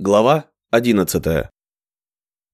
Глава 11.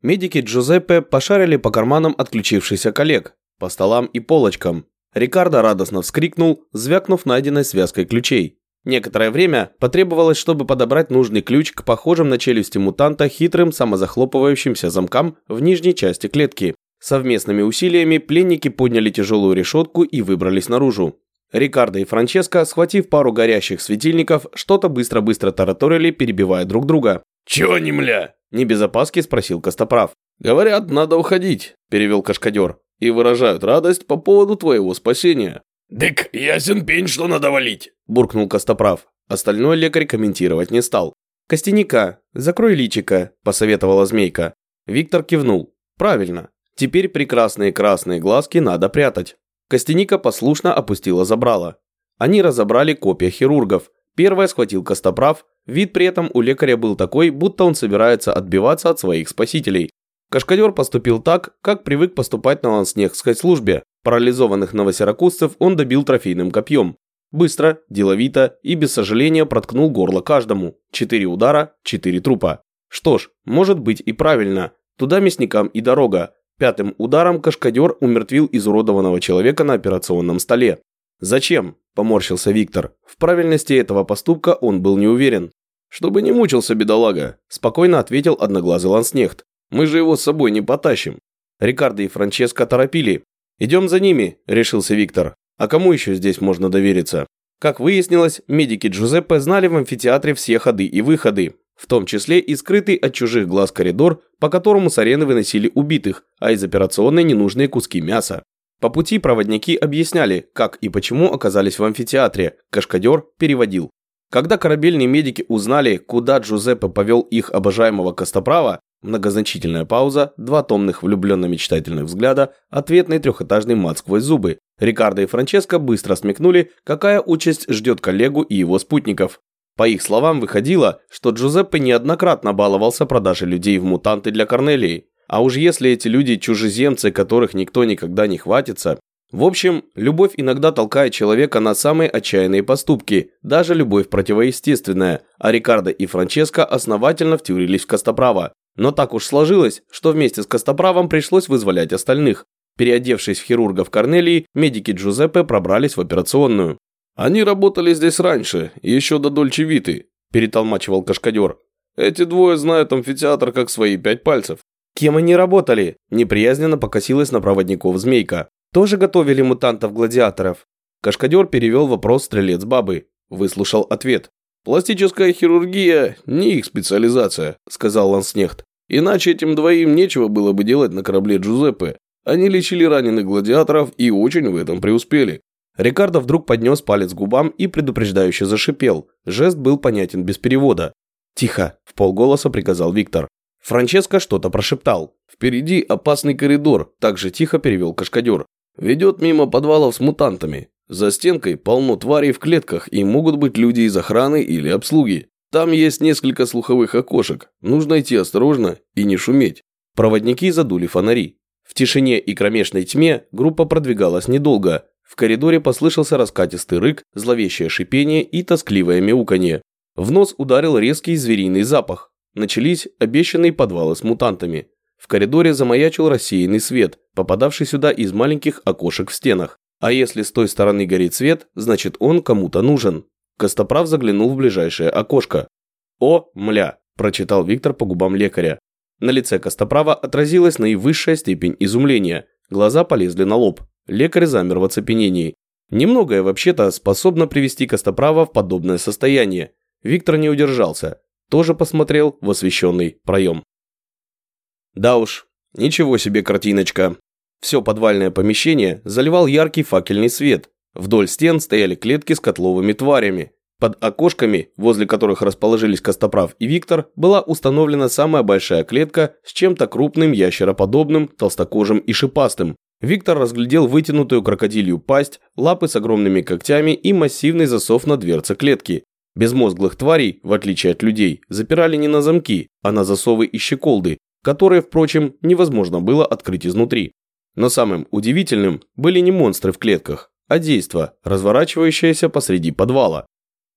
Медики Джузеппе пошарили по карманам отключившихся коллег, по столам и полочкам. Рикардо радостно вскрикнул, звякнув найденной связкой ключей. Некоторое время потребовалось, чтобы подобрать нужный ключ к похожим на челюсти мутанта хитрым самозахлопывающимся замкам в нижней части клетки. Совместными усилиями пленники подняли тяжелую решетку и выбрались наружу. Рикардо и Франческо, схватив пару горящих светильников, что-то быстро-быстро тараторили, перебивая друг друга. «Чего не мля?» – не без опаски спросил Костоправ. «Говорят, надо уходить», – перевел Кашкадер. «И выражают радость по поводу твоего спасения». «Дык, ясен пень, что надо валить», – буркнул Костоправ. Остальной лекарь комментировать не стал. «Костяника, закрой личика», – посоветовала змейка. Виктор кивнул. «Правильно. Теперь прекрасные красные глазки надо прятать». Костяника послушно опустила забрала. Они разобрали копья хирургов. Первая схватил Костоправ, Вид при этом у лекаря был такой, будто он собирается отбиваться от своих спасителей. Кашкадер поступил так, как привык поступать на ланснехской службе. Парализованных новосиракузцев он добил трофейным копьем. Быстро, деловито и без сожаления проткнул горло каждому. Четыре удара, четыре трупа. Что ж, может быть и правильно. Туда мясникам и дорога. Пятым ударом кашкадер умертвил изуродованного человека на операционном столе. «Зачем?» – поморщился Виктор. В правильности этого поступка он был не уверен. «Чтобы не мучился бедолага», – спокойно ответил одноглазый ланснехт. «Мы же его с собой не потащим». Рикардо и Франческо торопили. «Идем за ними», – решился Виктор. «А кому еще здесь можно довериться?» Как выяснилось, медики Джузеппе знали в амфитеатре все ходы и выходы, в том числе и скрытый от чужих глаз коридор, по которому с арены выносили убитых, а из операционной ненужные куски мяса. По пути проводники объясняли, как и почему оказались в амфитеатре, Кашкадер переводил. Когда корабельные медики узнали, куда Джузеппе повел их обожаемого Костоправа, многозначительная пауза, два томных влюбленно-мечтательных взгляда, ответный трехэтажный мат сквозь зубы. Рикардо и Франческо быстро смекнули, какая участь ждет коллегу и его спутников. По их словам, выходило, что Джузеппе неоднократно баловался продажей людей в мутанты для Корнелии, а уж если эти люди чужеземцы, которых никто никогда не хватится. В общем, любовь иногда толкает человека на самые отчаянные поступки, даже любовь противоестественная, а Рикардо и Франческо основательно втюрились в Костоправа. Но так уж сложилось, что вместе с Костоправом пришлось вызволять остальных. Переодевшись в хирургов Корнелии, медики Джузеппе пробрались в операционную. «Они работали здесь раньше, еще до Дольче Виты», – перетолмачивал Кашкадер. «Эти двое знают амфитеатр как свои пять пальцев. Кем они работали? Неприязненно покосилась на проводников змейка. Тоже готовили мутантов-гладиаторов? Кашкадер перевел вопрос стрелец бабы. Выслушал ответ. «Пластическая хирургия – не их специализация», – сказал Ланснехт. «Иначе этим двоим нечего было бы делать на корабле Джузеппе. Они лечили раненых гладиаторов и очень в этом преуспели». Рикардо вдруг поднес палец к губам и предупреждающе зашипел. Жест был понятен без перевода. «Тихо!» – в полголоса приказал Виктор. Франческо что-то прошептал. «Впереди опасный коридор», – также тихо перевел Кашкадер. «Ведет мимо подвалов с мутантами. За стенкой полно тварей в клетках и могут быть люди из охраны или обслуги. Там есть несколько слуховых окошек. Нужно идти осторожно и не шуметь». Проводники задули фонари. В тишине и кромешной тьме группа продвигалась недолго. В коридоре послышался раскатистый рык, зловещее шипение и тоскливое мяуканье. В нос ударил резкий звериный запах. Начались обещанные подвалы с мутантами. В коридоре замаячил рассеянный свет, попадавший сюда из маленьких окошек в стенах. А если с той стороны горит свет, значит он кому-то нужен. Костоправ заглянул в ближайшее окошко. «О, мля!» – прочитал Виктор по губам лекаря. На лице Костоправа отразилась наивысшая степень изумления. Глаза полезли на лоб. Лекарь замер в оцепенении. Немногое вообще-то способно привести Костоправа в подобное состояние. Виктор не удержался тоже посмотрел в освещенный проем. Да уж, ничего себе картиночка. Все подвальное помещение заливал яркий факельный свет. Вдоль стен стояли клетки с котловыми тварями. Под окошками, возле которых расположились Костоправ и Виктор, была установлена самая большая клетка с чем-то крупным, ящероподобным, толстокожим и шипастым. Виктор разглядел вытянутую крокодилью пасть, лапы с огромными когтями и массивный засов на дверце клетки. Безмозглых тварей, в отличие от людей, запирали не на замки, а на засовы и щеколды, которые, впрочем, невозможно было открыть изнутри. Но самым удивительным были не монстры в клетках, а действо, разворачивающееся посреди подвала.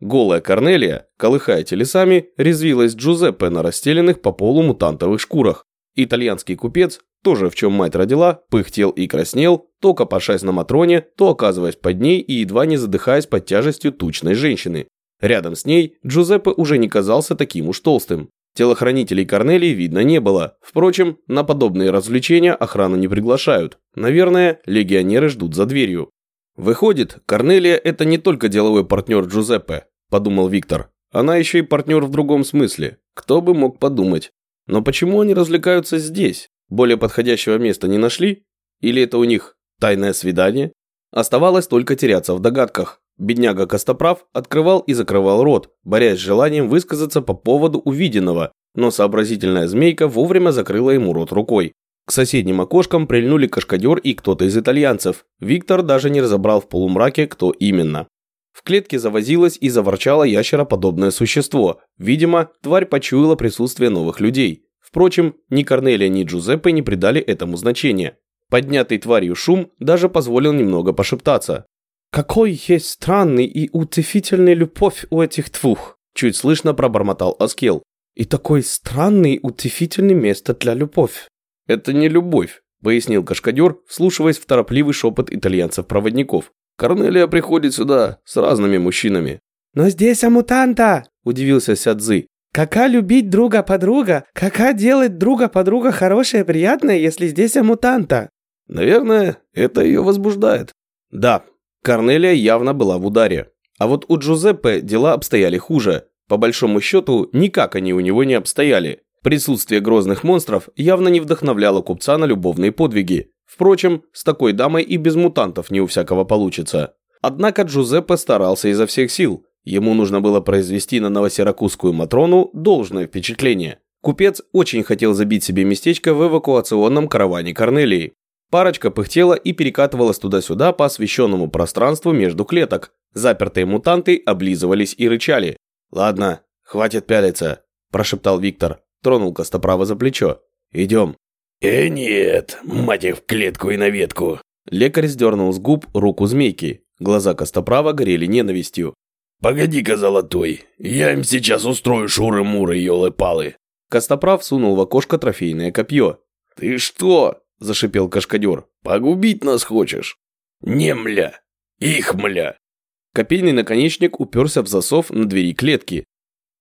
Голая Корнелия, колыхая телесами, резвилась Джузеппе на расстеленных по полу мутантовых шкурах. Итальянский купец, тоже в чем мать родила, пыхтел и краснел, то копошась на Матроне, то оказываясь под ней и едва не задыхаясь под тяжестью тучной женщины. Рядом с ней Джузеппе уже не казался таким уж толстым. Телохранителей Корнелии видно не было. Впрочем, на подобные развлечения охрану не приглашают. Наверное, легионеры ждут за дверью. Выходит, Корнелия – это не только деловой партнер Джузеппе, подумал Виктор. Она еще и партнер в другом смысле. Кто бы мог подумать. Но почему они развлекаются здесь? Более подходящего места не нашли? Или это у них тайное свидание? Оставалось только теряться в догадках. Бедняга Костоправ открывал и закрывал рот, борясь с желанием высказаться по поводу увиденного, но сообразительная змейка вовремя закрыла ему рот рукой. К соседним окошкам прильнули кашкадер и кто-то из итальянцев. Виктор даже не разобрал в полумраке, кто именно. В клетке завозилось и заворчало ящероподобное существо. Видимо, тварь почуяла присутствие новых людей. Впрочем, ни Корнелия, ни Джузеппе не придали этому значения. Поднятый тварью шум даже позволил немного пошептаться. «Какой есть странный и утешительный любовь у этих двух!» Чуть слышно пробормотал Аскел. «И такой странный утешительный место для любовь!» «Это не любовь», пояснил Кашкадер, вслушиваясь в торопливый шепот итальянцев-проводников. «Корнелия приходит сюда с разными мужчинами». «Но здесь а мутанта!» – удивился Сядзы. «Кака любить друга подруга? Кака делать друга подруга хорошее и приятное, если здесь а мутанта?» «Наверное, это ее возбуждает». «Да, Корнелия явно была в ударе. А вот у Джузеппе дела обстояли хуже. По большому счету, никак они у него не обстояли. Присутствие грозных монстров явно не вдохновляло купца на любовные подвиги. Впрочем, с такой дамой и без мутантов не у всякого получится. Однако Джузеппе старался изо всех сил. Ему нужно было произвести на новосиракузскую Матрону должное впечатление. Купец очень хотел забить себе местечко в эвакуационном караване Корнелии. Парочка пыхтела и перекатывалась туда-сюда по освещенному пространству между клеток. Запертые мутанты облизывались и рычали. «Ладно, хватит пялиться», – прошептал Виктор. Тронул Костоправа за плечо. «Идем». «Э, нет, мать их в клетку и на ветку». Лекарь сдернул с губ руку змейки. Глаза Костоправа горели ненавистью. «Погоди-ка, золотой, я им сейчас устрою шуры-муры, елы-палы». Костоправ сунул в окошко трофейное копье. «Ты что?» – зашипел кашкадер. «Погубить нас хочешь?» «Не мля! Их мля!» Копейный наконечник уперся в засов на двери клетки.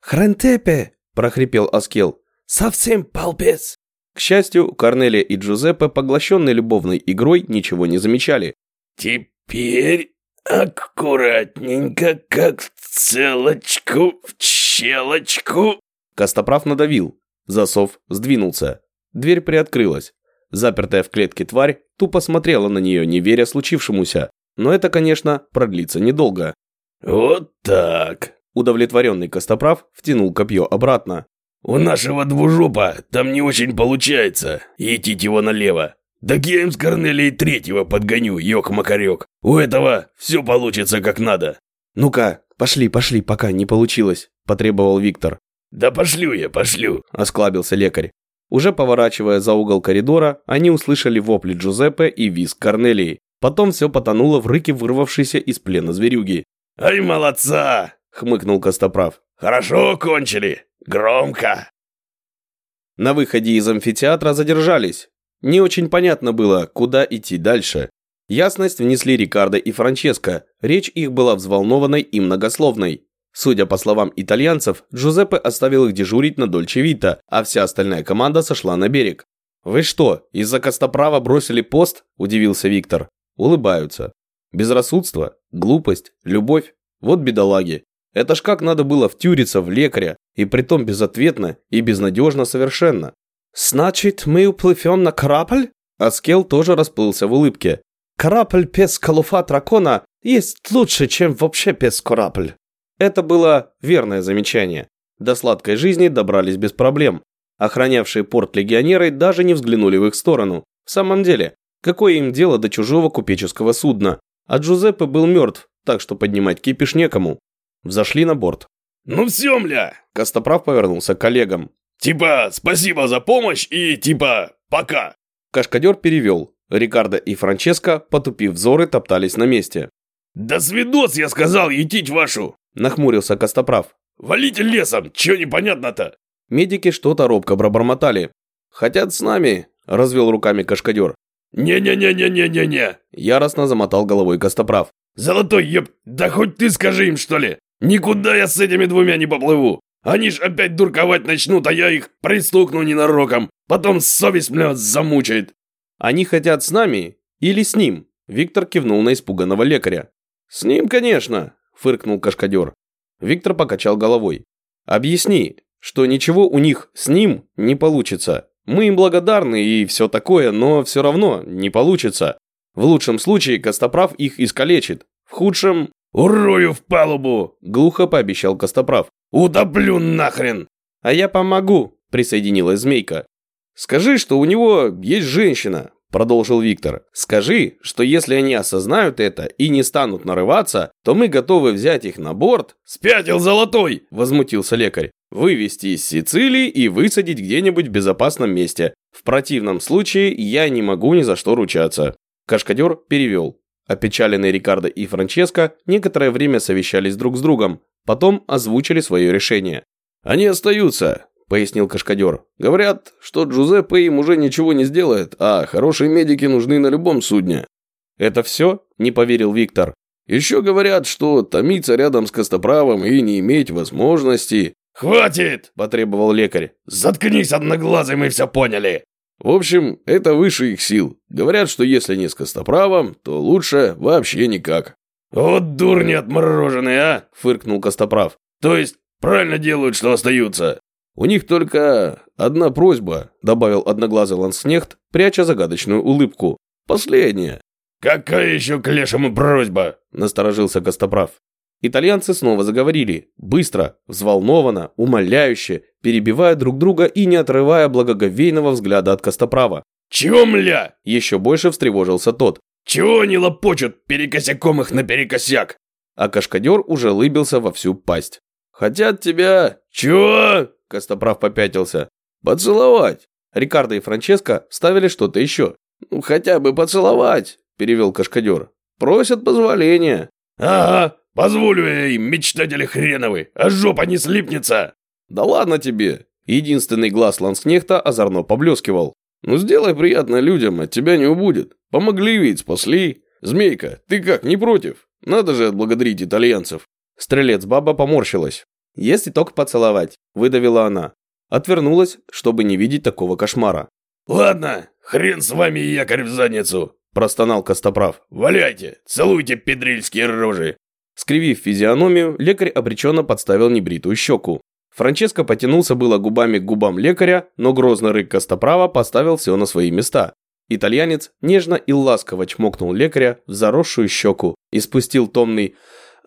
«Хрентепе!» – прохрипел Аскел. «Совсем полбец!» К счастью, Корнелия и Джузеппе, поглощенные любовной игрой, ничего не замечали. «Теперь аккуратненько, как в целочку, в щелочку!» Костоправ надавил. Засов сдвинулся. Дверь приоткрылась. Запертая в клетке тварь тупо смотрела на нее, не веря случившемуся. Но это, конечно, продлится недолго. «Вот так!» Удовлетворенный Костоправ втянул копье обратно. «У нашего двужопа там не очень получается. Идти его налево. Так я им с Корнелией третьего подгоню, ёк-макарёк. У этого все получится как надо». «Ну-ка, пошли, пошли, пока не получилось», – потребовал Виктор. «Да пошлю я, пошлю», – осклабился лекарь. Уже поворачивая за угол коридора, они услышали вопли Джузеппе и визг Корнелии. Потом все потонуло в рыке вырвавшейся из плена зверюги. «Ай, молодца!» – хмыкнул Костоправ. «Хорошо кончили! Громко!» На выходе из амфитеатра задержались. Не очень понятно было, куда идти дальше. Ясность внесли Рикардо и Франческо. Речь их была взволнованной и многословной. Судя по словам итальянцев, Джузеппе оставил их дежурить на Дольче Вита, а вся остальная команда сошла на берег. «Вы что, из-за Костоправа бросили пост?» – удивился Виктор. Улыбаются. Безрассудство, глупость, любовь. Вот бедолаги. Это ж как надо было втюриться в лекаря, и притом безответно и безнадежно совершенно. «Значит, мы уплывем на корабль?» Аскел тоже расплылся в улыбке. «Корабль без колуфа дракона есть лучше, чем вообще без корабль». Это было верное замечание. До сладкой жизни добрались без проблем. Охранявшие порт легионеры даже не взглянули в их сторону. В самом деле, какое им дело до чужого купеческого судна? А Джузеппе был мертв, так что поднимать кипиш некому. Взошли на борт. «Ну все, мля!» Костоправ повернулся к коллегам. «Типа, спасибо за помощь и типа, пока!» Кашкадер перевел. Рикардо и Франческо, потупив взоры, топтались на месте. «Да свидос, я сказал, етить вашу! Нахмурился Костоправ. «Валите лесом, чё непонятно-то?» Медики что-то робко пробормотали. «Хотят с нами», – развел руками Кашкадер. «Не-не-не-не-не-не-не!» – яростно замотал головой Костоправ. «Золотой, еб, да хоть ты скажи им, что ли! Никуда я с этими двумя не поплыву! Они ж опять дурковать начнут, а я их пристукну ненароком, потом совесть меня замучает!» «Они хотят с нами или с ним?» Виктор кивнул на испуганного лекаря. «С ним, конечно!» – фыркнул Кашкадер. Виктор покачал головой. «Объясни, что ничего у них с ним не получится. Мы им благодарны и все такое, но все равно не получится. В лучшем случае Костоправ их искалечит. В худшем... «Урою в палубу!» – глухо пообещал Костоправ. «Утоплю нахрен!» «А я помогу!» – присоединилась Змейка. «Скажи, что у него есть женщина, продолжил Виктор. «Скажи, что если они осознают это и не станут нарываться, то мы готовы взять их на борт». «Спятил золотой!» – возмутился лекарь. «Вывести из Сицилии и высадить где-нибудь в безопасном месте. В противном случае я не могу ни за что ручаться». Кашкадер перевел. Опечаленные Рикардо и Франческо некоторое время совещались друг с другом, потом озвучили свое решение. «Они остаются пояснил Кашкадер. «Говорят, что Джузеппе им уже ничего не сделает, а хорошие медики нужны на любом судне». «Это все?» – не поверил Виктор. «Еще говорят, что томиться рядом с Костоправом и не иметь возможности...» «Хватит!» – потребовал лекарь. «Заткнись, одноглазый, мы все поняли!» В общем, это выше их сил. Говорят, что если не с Костоправом, то лучше вообще никак. «Вот дурни отмороженные, а!» – фыркнул Костоправ. «То есть правильно делают, что остаются?» «У них только одна просьба», – добавил одноглазый ланснехт, пряча загадочную улыбку. «Последняя». «Какая еще к лешему просьба?» – насторожился Костоправ. Итальянцы снова заговорили, быстро, взволнованно, умоляюще, перебивая друг друга и не отрывая благоговейного взгляда от Костоправа. «Чего, мля?» – еще больше встревожился тот. «Чего они лопочут, перекосяком их наперекосяк?» А Кашкадер уже лыбился во всю пасть. «Хотят тебя...» «Чего?» Костоправ попятился. «Поцеловать!» Рикардо и Франческо вставили что-то еще. «Ну, хотя бы поцеловать!» – перевел Кашкадер. «Просят позволения». «Ага, позволю я им, мечтатели хреновы, а жопа не слипнется!» «Да ладно тебе!» Единственный глаз Ланскнехта озорно поблескивал. «Ну сделай приятно людям, от тебя не убудет. Помогли ведь, спасли. Змейка, ты как, не против? Надо же отблагодарить итальянцев». Стрелец баба поморщилась. «Если только поцеловать», – выдавила она. Отвернулась, чтобы не видеть такого кошмара. «Ладно, хрен с вами и якорь в задницу», – простонал Костоправ. «Валяйте, целуйте педрильские рожи». Скривив физиономию, лекарь обреченно подставил небритую щеку. Франческо потянулся было губами к губам лекаря, но грозный рык Костоправа поставил все на свои места. Итальянец нежно и ласково чмокнул лекаря в заросшую щеку и спустил томный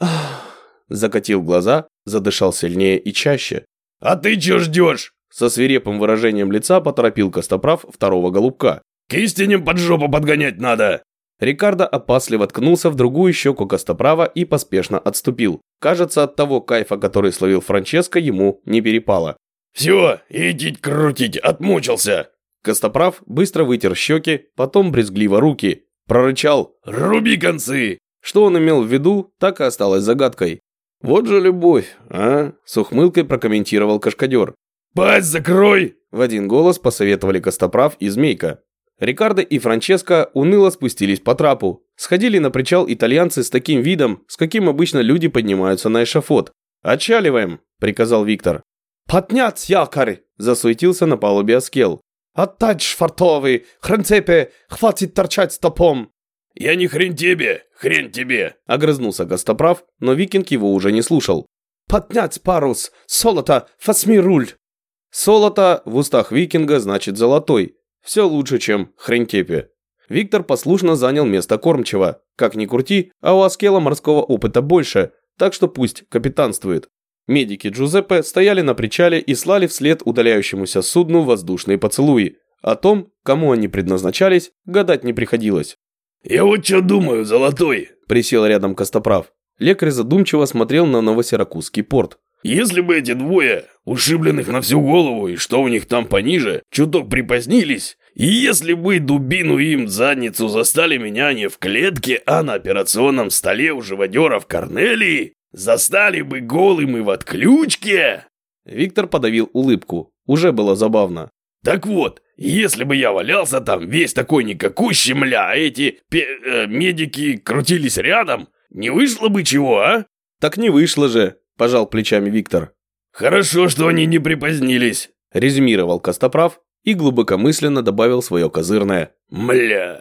«Ах» закатил глаза, задышал сильнее и чаще. «А ты чё ждёшь?» Со свирепым выражением лица поторопил Костоправ второго голубка. «К истине под жопу подгонять надо!» Рикардо опасливо ткнулся в другую щеку Костоправа и поспешно отступил. Кажется, от того кайфа, который словил Франческо, ему не перепало. «Все, идите крутить, отмучился!» Костоправ быстро вытер щеки, потом брезгливо руки. Прорычал «Руби концы!» Что он имел в виду, так и осталось загадкой. «Вот же любовь, а?» – с ухмылкой прокомментировал Кашкадер. «Пасть закрой!» – в один голос посоветовали Костоправ и Змейка. Рикардо и Франческо уныло спустились по трапу. Сходили на причал итальянцы с таким видом, с каким обычно люди поднимаются на эшафот. «Отчаливаем!» – приказал Виктор. «Поднять якорь!» – засуетился на палубе Аскел. «Отдать швартовый! Хренцепе! Хватит торчать стопом!» «Я не хрен тебе, хрен тебе!» – огрызнулся Костоправ, но викинг его уже не слушал. «Поднять парус! Солото! Фасми руль!» Солото в устах викинга значит золотой. Все лучше, чем хренкепе. Виктор послушно занял место кормчего. Как ни крути, а у Аскела морского опыта больше, так что пусть капитанствует. Медики Джузеппе стояли на причале и слали вслед удаляющемуся судну воздушные поцелуи. О том, кому они предназначались, гадать не приходилось. «Я вот что думаю, Золотой!» – присел рядом Костоправ. Лекарь задумчиво смотрел на Новосиракузский порт. «Если бы эти двое, ушибленных на всю голову и что у них там пониже, чуток припозднились, и если бы дубину им задницу застали меня не в клетке, а на операционном столе у живодера в Корнелии, Застали бы голым и в отключке!» Виктор подавил улыбку. Уже было забавно. «Так вот, если бы я валялся там весь такой никакущий, мля, а эти э, медики крутились рядом, не вышло бы чего, а?» «Так не вышло же», – пожал плечами Виктор. «Хорошо, что они не припозднились», – резюмировал Костоправ и глубокомысленно добавил свое козырное «Мля».